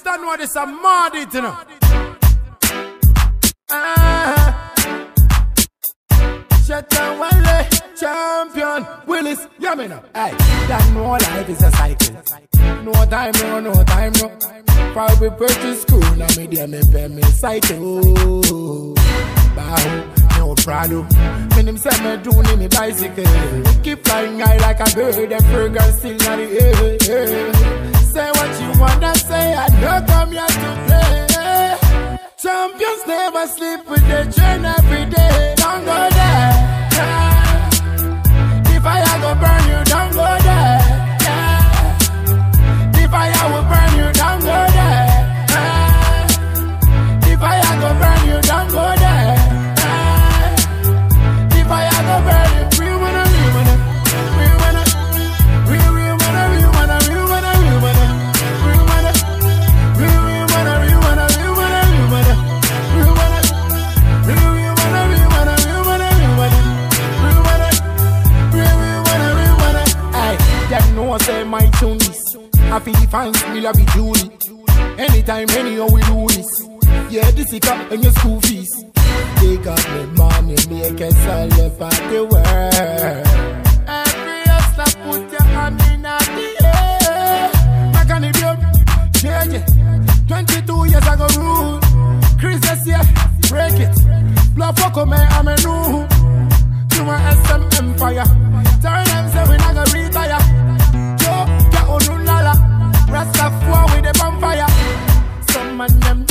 Don't know this a mad it, you know. Ah. Shatta Wale, champion Willis, yeah me now. Hey, that no life is a cycle. No time, no, no time, no. For we purchase school, now me there me pay me cycle. Bow, no problem. Me him say me do me bicycle. Keep flying high like a bird, the burger still in the air. Wanna say, I know come here to play. Champions never sleep with the train I feel the fans will be Julie. Anytime, anyhow we do this. Yeah, this is up in your school fees. They got me money, make us all about the world. Every hustler put your hand in the air. On the blood, change it. 22 years ago rule. Chris this year, break it. Blood fuck me, I'm a new. To my SM empire. man them